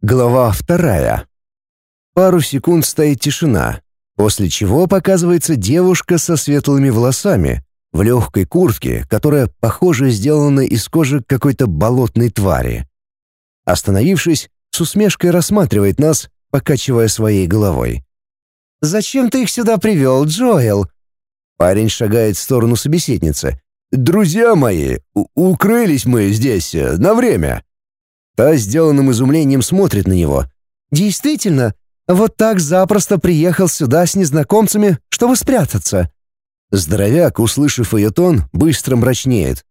Глава вторая. Пару секунд стоит тишина, после чего показывается девушка со светлыми волосами, в легкой куртке, которая, похоже, сделана из кожи какой-то болотной твари. Остановившись, с усмешкой рассматривает нас, покачивая своей головой. «Зачем ты их сюда привел, Джоэл?» Парень шагает в сторону собеседницы. «Друзья мои, укрылись мы здесь э, на время». Та сделанным изумлением смотрит на него. «Действительно, вот так запросто приехал сюда с незнакомцами, чтобы спрятаться». Здоровяк, услышав ее тон, быстро мрачнеет.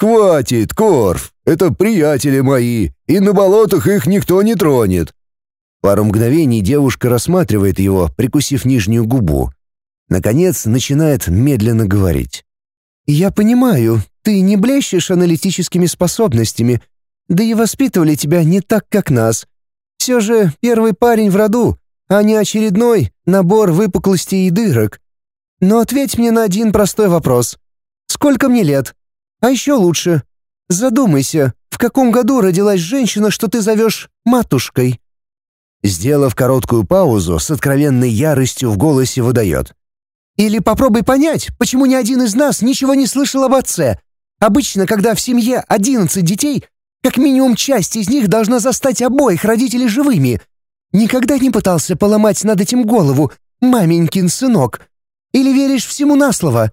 «Хватит, Корф, это приятели мои, и на болотах их никто не тронет». Пару мгновений девушка рассматривает его, прикусив нижнюю губу. Наконец начинает медленно говорить. «Я понимаю, ты не блещешь аналитическими способностями, да и воспитывали тебя не так, как нас. Все же первый парень в роду, а не очередной набор выпуклостей и дырок. Но ответь мне на один простой вопрос. Сколько мне лет? А еще лучше. Задумайся, в каком году родилась женщина, что ты зовешь матушкой?» Сделав короткую паузу, с откровенной яростью в голосе выдает. «Или попробуй понять, почему ни один из нас ничего не слышал об отце. Обычно, когда в семье одиннадцать детей, как минимум часть из них должна застать обоих родителей живыми. Никогда не пытался поломать над этим голову, маменькин сынок. Или веришь всему на слово?»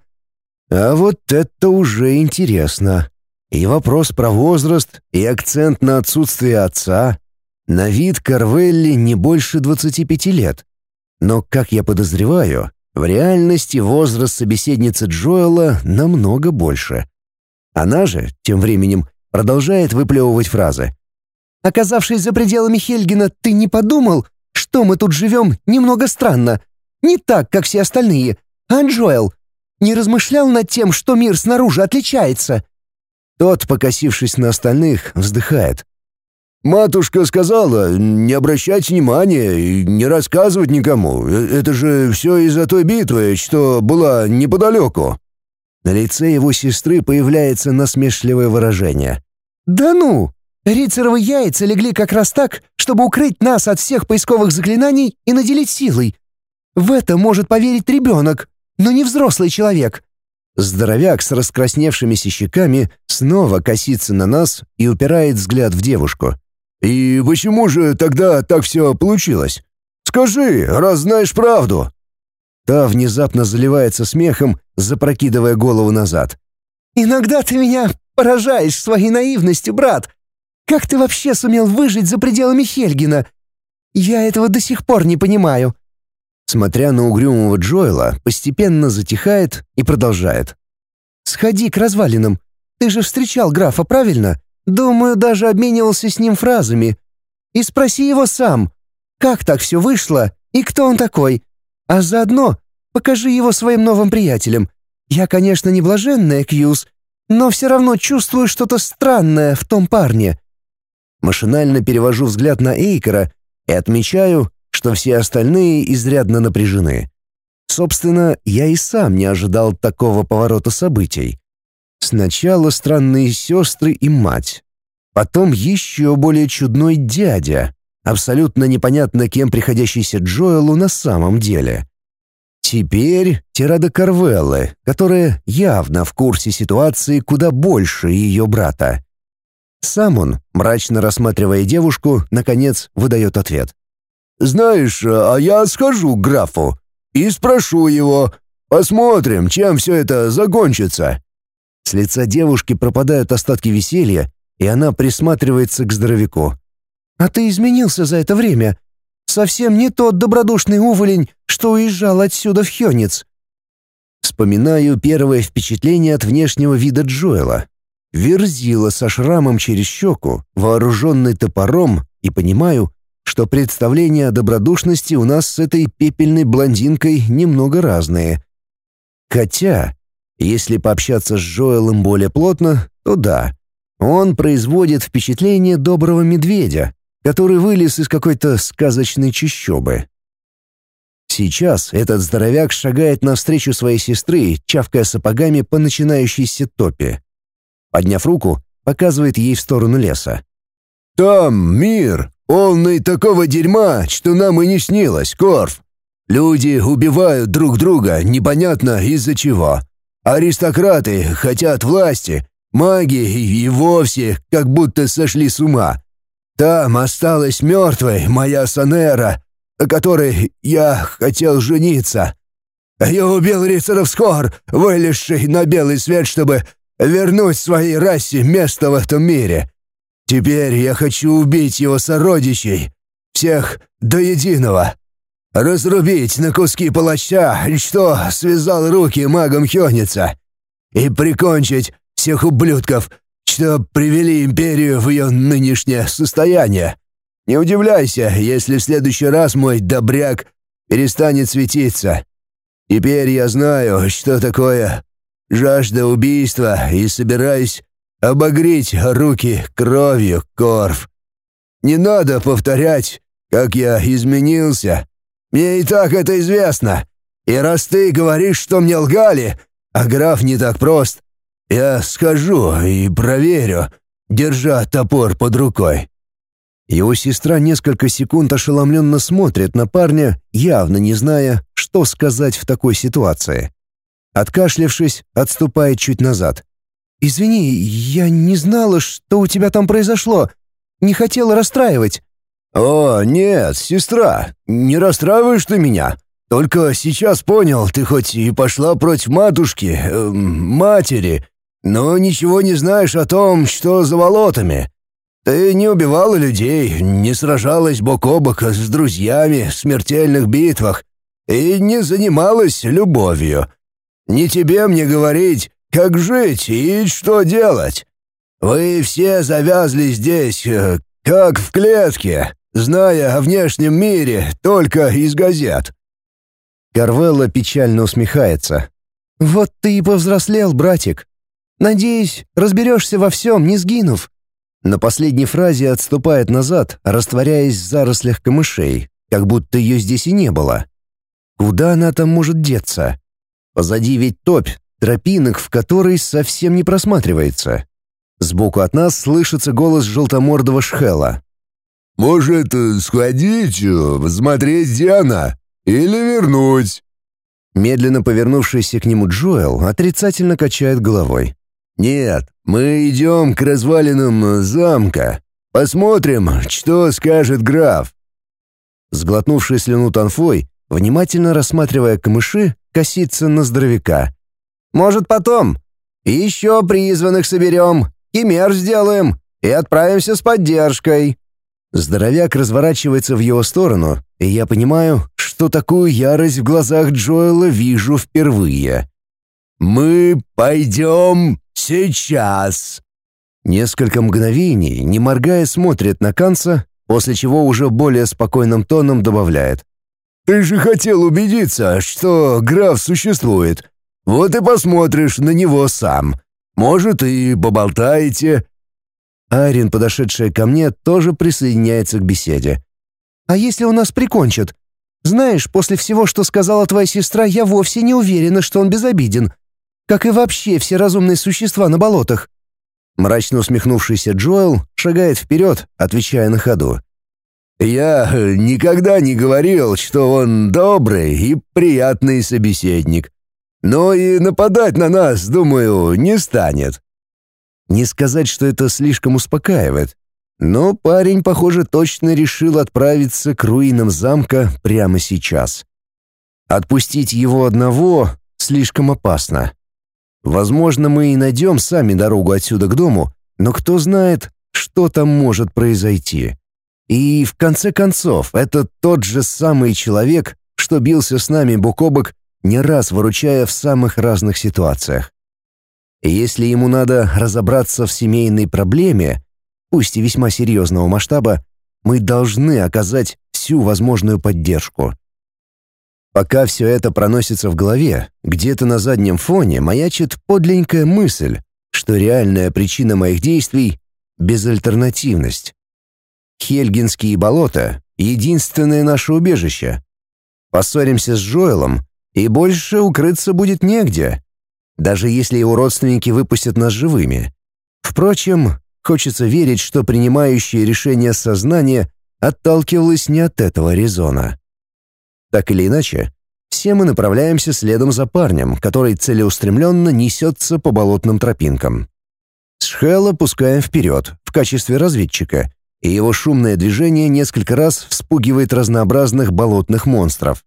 А вот это уже интересно. И вопрос про возраст, и акцент на отсутствие отца. На вид Карвелли не больше 25 лет. Но, как я подозреваю, в реальности возраст собеседницы Джоэла намного больше. Она же, тем временем, продолжает выплевывать фразы. «Оказавшись за пределами Хельгена, ты не подумал, что мы тут живем немного странно? Не так, как все остальные. А Джоэл, не размышлял над тем, что мир снаружи отличается?» Тот, покосившись на остальных, вздыхает. «Матушка сказала, не обращать внимания и не рассказывать никому. Э, это же все из-за той битвы, что была неподалеку». На лице его сестры появляется насмешливое выражение. «Да ну! Рицаровы яйца легли как раз так, чтобы укрыть нас от всех поисковых заклинаний и наделить силой. В это может поверить ребенок но не взрослый человек. Здоровяк с раскрасневшимися щеками снова косится на нас и упирает взгляд в девушку. «И почему же тогда так все получилось? Скажи, раз знаешь правду!» Та внезапно заливается смехом, запрокидывая голову назад. «Иногда ты меня поражаешь своей наивностью, брат. Как ты вообще сумел выжить за пределами Хельгина? Я этого до сих пор не понимаю смотря на угрюмого Джоэла, постепенно затихает и продолжает. «Сходи к развалинам. Ты же встречал графа, правильно? Думаю, даже обменивался с ним фразами. И спроси его сам, как так все вышло и кто он такой. А заодно покажи его своим новым приятелям. Я, конечно, не блаженная, Кьюз, но все равно чувствую что-то странное в том парне». Машинально перевожу взгляд на Эйкера и отмечаю, что все остальные изрядно напряжены. Собственно, я и сам не ожидал такого поворота событий. Сначала странные сестры и мать. Потом еще более чудной дядя, абсолютно непонятно кем приходящийся Джоэлу на самом деле. Теперь Тирада Карвеллы, которая явно в курсе ситуации куда больше ее брата. Сам он, мрачно рассматривая девушку, наконец выдает ответ. Знаешь, а я схожу к графу и спрошу его. Посмотрим, чем все это закончится». С лица девушки пропадают остатки веселья, и она присматривается к здоровяку. «А ты изменился за это время. Совсем не тот добродушный уволень, что уезжал отсюда в Хёнец». Вспоминаю первое впечатление от внешнего вида Джоэла. Верзила со шрамом через щеку, вооруженный топором, и понимаю, что представления о добродушности у нас с этой пепельной блондинкой немного разные. Хотя, если пообщаться с Джоэлом более плотно, то да, он производит впечатление доброго медведя, который вылез из какой-то сказочной чащобы. Сейчас этот здоровяк шагает навстречу своей сестры, чавкая сапогами по начинающейся топе. Подняв руку, показывает ей в сторону леса. «Там мир, полный такого дерьма, что нам и не снилось, Корф. Люди убивают друг друга непонятно из-за чего. Аристократы хотят власти, маги и вовсе как будто сошли с ума. Там осталась мертвой моя Санера, о которой я хотел жениться. Я убил рыцаров Скор, вылезший на белый свет, чтобы вернуть своей расе место в этом мире. Теперь я хочу убить его сородичей, всех до единого. Разрубить на куски палача, что связал руки магом Хёница, и прикончить всех ублюдков, что привели империю в ее нынешнее состояние. Не удивляйся, если в следующий раз мой добряк перестанет светиться. Теперь я знаю, что такое жажда убийства и собираюсь обогреть руки кровью, Корф. Не надо повторять, как я изменился. Мне и так это известно. И раз ты говоришь, что мне лгали, а граф не так прост, я скажу и проверю, держа топор под рукой». Его сестра несколько секунд ошеломленно смотрит на парня, явно не зная, что сказать в такой ситуации. Откашлявшись, отступает чуть назад. «Извини, я не знала, что у тебя там произошло. Не хотела расстраивать». «О, нет, сестра, не расстраиваешь ты меня. Только сейчас понял, ты хоть и пошла против матушки, э, матери, но ничего не знаешь о том, что за болотами. Ты не убивала людей, не сражалась бок о бок с друзьями в смертельных битвах и не занималась любовью. Не тебе мне говорить, как жить и что делать. Вы все завязли здесь, э, как в клетке, зная о внешнем мире только из газет». Карвелла печально усмехается. «Вот ты и повзрослел, братик. Надеюсь, разберешься во всем, не сгинув. На последней фразе отступает назад, растворяясь в зарослях камышей, как будто ее здесь и не было. Куда она там может деться? Позади ведь топь, тропинок, в которой совсем не просматривается. Сбоку от нас слышится голос желтомордого шхела. «Может, сходить, смотреть, где она? Или вернуть?» Медленно повернувшийся к нему Джоэл отрицательно качает головой. «Нет, мы идем к развалинам замка. Посмотрим, что скажет граф». Сглотнувший слюну Танфой, внимательно рассматривая камыши, косится на здоровяка. «Может, потом? Еще призванных соберем, химер сделаем и отправимся с поддержкой». Здоровяк разворачивается в его сторону, и я понимаю, что такую ярость в глазах Джоэла вижу впервые. «Мы пойдем сейчас!» Несколько мгновений, не моргая, смотрит на Канца, после чего уже более спокойным тоном добавляет. «Ты же хотел убедиться, что граф существует. Вот и посмотришь на него сам. Может, и поболтаете». Арин, подошедшая ко мне, тоже присоединяется к беседе. «А если у нас прикончат? Знаешь, после всего, что сказала твоя сестра, я вовсе не уверена, что он безобиден как и вообще все разумные существа на болотах. Мрачно усмехнувшийся Джоэл шагает вперед, отвечая на ходу. «Я никогда не говорил, что он добрый и приятный собеседник. Но и нападать на нас, думаю, не станет». Не сказать, что это слишком успокаивает, но парень, похоже, точно решил отправиться к руинам замка прямо сейчас. Отпустить его одного слишком опасно. Возможно, мы и найдем сами дорогу отсюда к дому, но кто знает, что там может произойти. И в конце концов, это тот же самый человек, что бился с нами бок о бок, не раз выручая в самых разных ситуациях. Если ему надо разобраться в семейной проблеме, пусть и весьма серьезного масштаба, мы должны оказать всю возможную поддержку. Пока все это проносится в голове, где-то на заднем фоне маячит подленькая мысль, что реальная причина моих действий — безальтернативность. Хельгинские болота — единственное наше убежище. Поссоримся с Джоэлом, и больше укрыться будет негде, даже если его родственники выпустят нас живыми. Впрочем, хочется верить, что принимающее решение сознание отталкивалась не от этого резона. Так или иначе, все мы направляемся следом за парнем, который целеустремленно несется по болотным тропинкам. Сшхела пускаем вперед, в качестве разведчика, и его шумное движение несколько раз вспугивает разнообразных болотных монстров.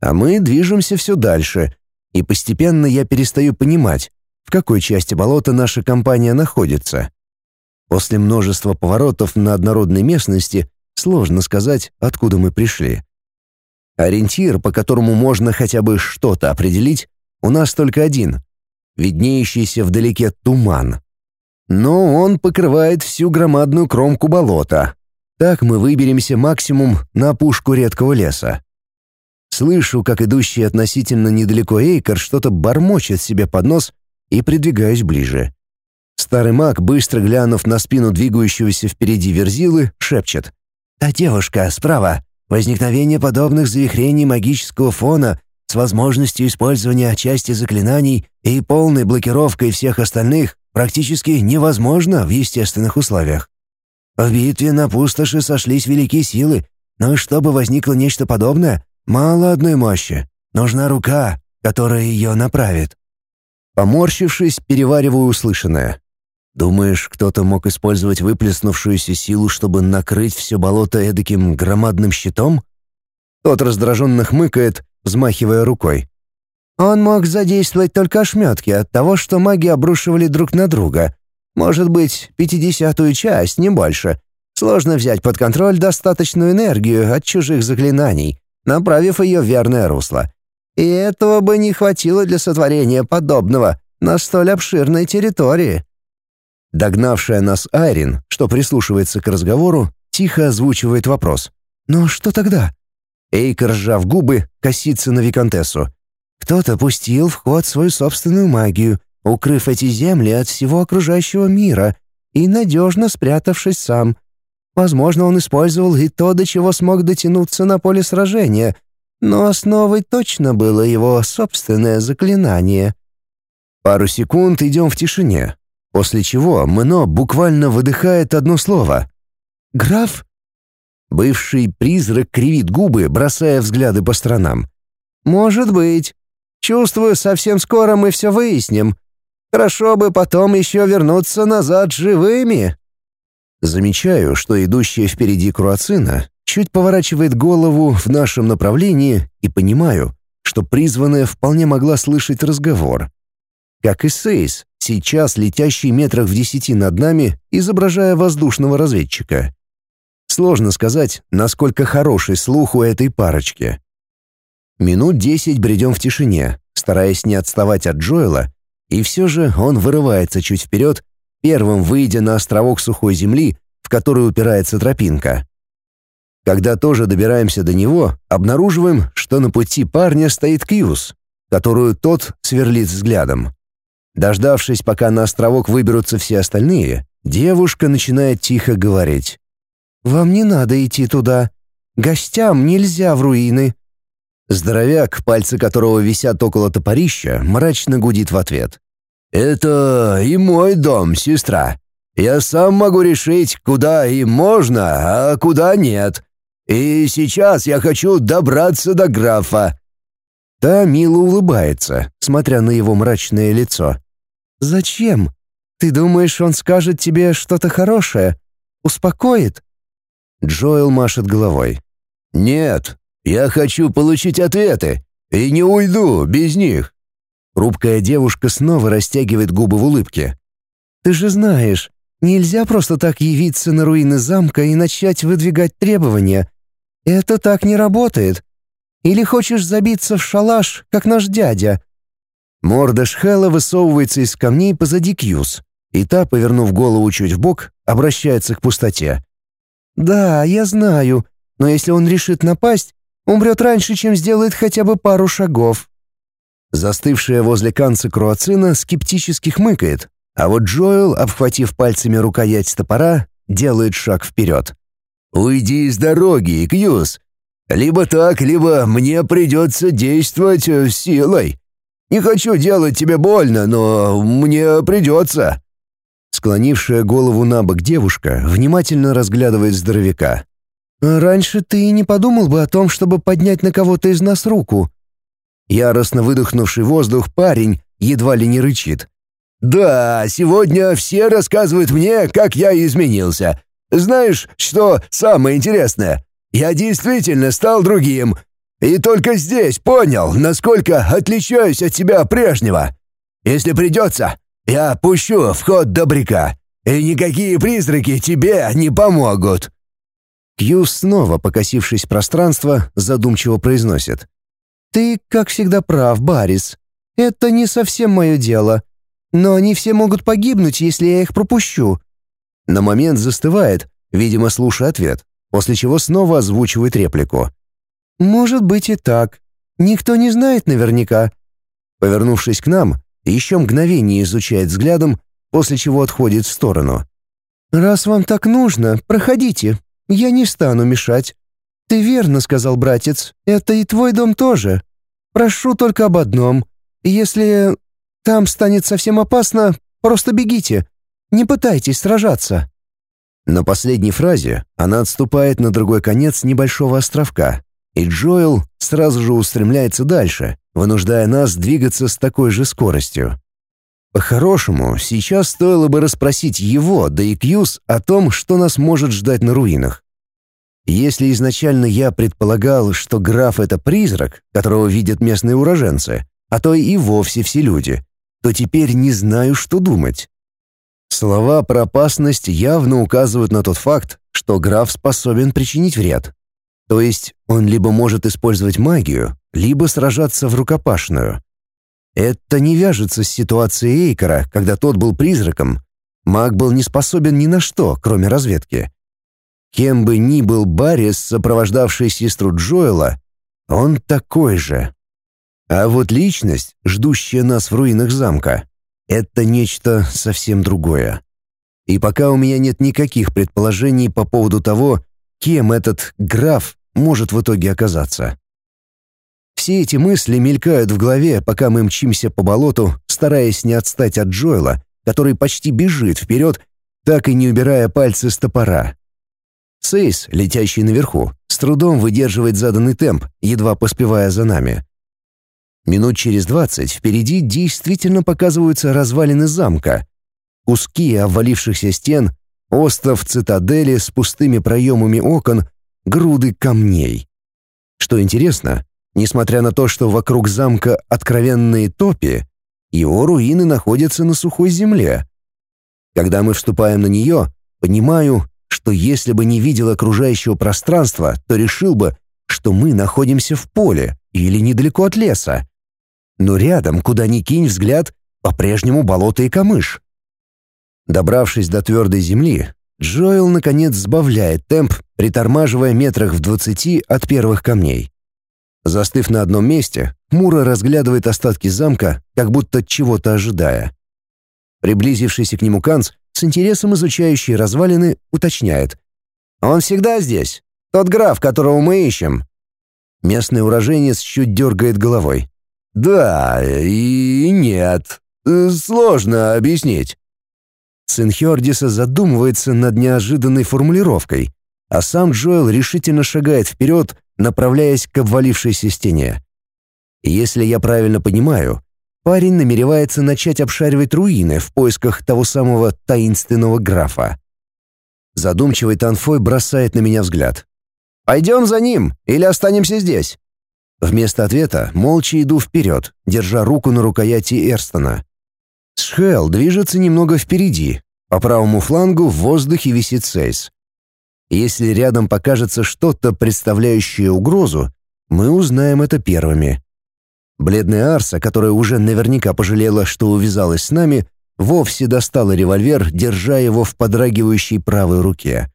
А мы движемся все дальше, и постепенно я перестаю понимать, в какой части болота наша компания находится. После множества поворотов на однородной местности сложно сказать, откуда мы пришли. Ориентир, по которому можно хотя бы что-то определить, у нас только один — виднеющийся вдалеке туман. Но он покрывает всю громадную кромку болота. Так мы выберемся максимум на опушку редкого леса. Слышу, как идущий относительно недалеко Эйкер что-то бормочет себе под нос и придвигаюсь ближе. Старый маг, быстро глянув на спину двигающегося впереди верзилы, шепчет. «Та девушка, справа. Возникновение подобных завихрений магического фона с возможностью использования части заклинаний и полной блокировкой всех остальных практически невозможно в естественных условиях. В битве на пустоши сошлись великие силы, но чтобы возникло нечто подобное, мало одной мощи. Нужна рука, которая ее направит. Поморщившись, перевариваю услышанное. Думаешь, кто-то мог использовать выплеснувшуюся силу, чтобы накрыть все болото эдаким громадным щитом? Тот раздраженно хмыкает, взмахивая рукой. Он мог задействовать только ошметки от того, что маги обрушивали друг на друга. Может быть, пятидесятую часть, не больше. Сложно взять под контроль достаточную энергию от чужих заклинаний, направив ее в верное русло. И этого бы не хватило для сотворения подобного на столь обширной территории. Догнавшая нас Айрин, что прислушивается к разговору, тихо озвучивает вопрос. «Но что тогда?» Эйка, сжав губы, косится на Викантессу. «Кто-то пустил в ход свою собственную магию, укрыв эти земли от всего окружающего мира и надежно спрятавшись сам. Возможно, он использовал и то, до чего смог дотянуться на поле сражения, но основой точно было его собственное заклинание». Пару секунд идем в тишине, После чего Мно буквально выдыхает одно слово. «Граф?» Бывший призрак кривит губы, бросая взгляды по сторонам. «Может быть. Чувствую, совсем скоро мы все выясним. Хорошо бы потом еще вернуться назад живыми». Замечаю, что идущая впереди Круацина чуть поворачивает голову в нашем направлении и понимаю, что призванная вполне могла слышать разговор. Как и Сейс, сейчас летящий метрах в десяти над нами, изображая воздушного разведчика. Сложно сказать, насколько хороший слух у этой парочки. Минут десять бредем в тишине, стараясь не отставать от Джоэла, и все же он вырывается чуть вперед, первым выйдя на островок сухой земли, в который упирается тропинка. Когда тоже добираемся до него, обнаруживаем, что на пути парня стоит Кьюз, которую тот сверлит взглядом. Дождавшись, пока на островок выберутся все остальные, девушка начинает тихо говорить. «Вам не надо идти туда. Гостям нельзя в руины». Здоровяк, пальцы которого висят около топорища, мрачно гудит в ответ. «Это и мой дом, сестра. Я сам могу решить, куда и можно, а куда нет. И сейчас я хочу добраться до графа». Та мило улыбается, смотря на его мрачное лицо. «Зачем? Ты думаешь, он скажет тебе что-то хорошее? Успокоит?» Джоэл машет головой. «Нет, я хочу получить ответы, и не уйду без них». Рубкая девушка снова растягивает губы в улыбке. «Ты же знаешь, нельзя просто так явиться на руины замка и начать выдвигать требования. Это так не работает. Или хочешь забиться в шалаш, как наш дядя?» Морда Шхела высовывается из камней позади Кьюз, и та, повернув голову чуть вбок, обращается к пустоте. «Да, я знаю, но если он решит напасть, умрет раньше, чем сделает хотя бы пару шагов». Застывшая возле канца Круацина скептически хмыкает, а вот Джоэл, обхватив пальцами рукоять топора, делает шаг вперед. «Уйди из дороги, Кьюз. Либо так, либо мне придется действовать э, силой. Не хочу делать тебе больно, но мне придется». Склонившая голову на бок девушка внимательно разглядывает здоровяка. раньше ты не подумал бы о том, чтобы поднять на кого-то из нас руку». Яростно выдохнувший воздух парень едва ли не рычит. «Да, сегодня все рассказывают мне, как я изменился. Знаешь, что самое интересное? Я действительно стал другим. И только здесь понял, насколько отличаюсь от тебя прежнего. Если придется, я пущу в ход добряка, и никакие призраки тебе не помогут». Кью, снова покосившись пространство, задумчиво произносит. «Ты, как всегда, прав, Барис. Это не совсем мое дело. Но они все могут погибнуть, если я их пропущу». На момент застывает, видимо, слушая ответ, после чего снова озвучивает реплику. «Может быть и так. Никто не знает наверняка». Повернувшись к нам, еще мгновение изучает взглядом, после чего отходит в сторону. «Раз вам так нужно, проходите. Я не стану мешать. Ты верно сказал, братец, это и твой дом тоже. Прошу только об одном. Если там станет совсем опасно, просто бегите. Не пытайтесь сражаться». На последней фразе она отступает на другой конец небольшого островка, и Джоэл сразу же устремляется дальше, вынуждая нас двигаться с такой же скоростью. По-хорошему, сейчас стоило бы расспросить его, да и Кьюз, о том, что нас может ждать на руинах. Если изначально я предполагал, что граф — это призрак, которого видят местные уроженцы, а то и вовсе все люди, то теперь не знаю, что думать. Слова про опасность явно указывают на тот факт, что граф способен причинить вред. То есть он либо может использовать магию, либо сражаться в рукопашную. Это не вяжется с ситуацией Эйкора, когда тот был призраком. Маг был не способен ни на что, кроме разведки. Кем бы ни был Баррис, сопровождавший сестру Джоэла, он такой же. А вот личность, ждущая нас в руинах замка, это нечто совсем другое. И пока у меня нет никаких предположений по поводу того, кем этот граф может в итоге оказаться. Все эти мысли мелькают в голове, пока мы мчимся по болоту, стараясь не отстать от Джоэла, который почти бежит вперед, так и не убирая пальцы с топора. Сейс, летящий наверху, с трудом выдерживает заданный темп, едва поспевая за нами. Минут через двадцать впереди действительно показываются развалины замка. Куски обвалившихся стен, остров цитадели с пустыми проемами окон, груды камней. Что интересно, несмотря на то, что вокруг замка откровенные топи, его руины находятся на сухой земле. Когда мы вступаем на нее, понимаю, что если бы не видел окружающего пространства, то решил бы, что мы находимся в поле или недалеко от леса но рядом, куда ни кинь взгляд, по-прежнему болото и камыш. Добравшись до твердой земли, Джоэл наконец сбавляет темп, притормаживая метрах в двадцати от первых камней. Застыв на одном месте, Мура разглядывает остатки замка, как будто чего-то ожидая. Приблизившийся к нему Канц, с интересом изучающий развалины, уточняет. «Он всегда здесь. Тот граф, которого мы ищем». Местный уроженец чуть дергает головой. «Да и нет. Сложно объяснить». Сын Хёрдиса задумывается над неожиданной формулировкой, а сам Джоэл решительно шагает вперед, направляясь к обвалившейся стене. Если я правильно понимаю, парень намеревается начать обшаривать руины в поисках того самого таинственного графа. Задумчивый Танфой бросает на меня взгляд. «Пойдем за ним или останемся здесь?» Вместо ответа молча иду вперед, держа руку на рукояти Эрстона. Схел движется немного впереди. По правому флангу в воздухе висит Сейс. Если рядом покажется что-то, представляющее угрозу, мы узнаем это первыми. Бледная Арса, которая уже наверняка пожалела, что увязалась с нами, вовсе достала револьвер, держа его в подрагивающей правой руке.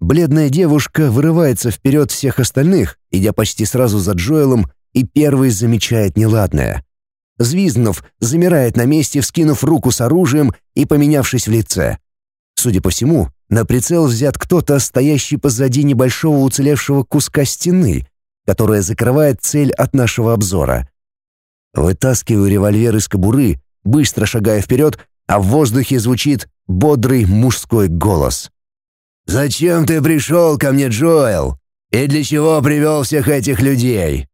Бледная девушка вырывается вперед всех остальных, идя почти сразу за Джоэлом, и первый замечает неладное. Звизнув, замирает на месте, вскинув руку с оружием и поменявшись в лице. Судя по всему, на прицел взят кто-то, стоящий позади небольшого уцелевшего куска стены, которая закрывает цель от нашего обзора. Вытаскиваю револьвер из кобуры, быстро шагая вперед, а в воздухе звучит бодрый мужской голос. «Зачем ты пришел ко мне, Джоэл? И для чего привел всех этих людей?»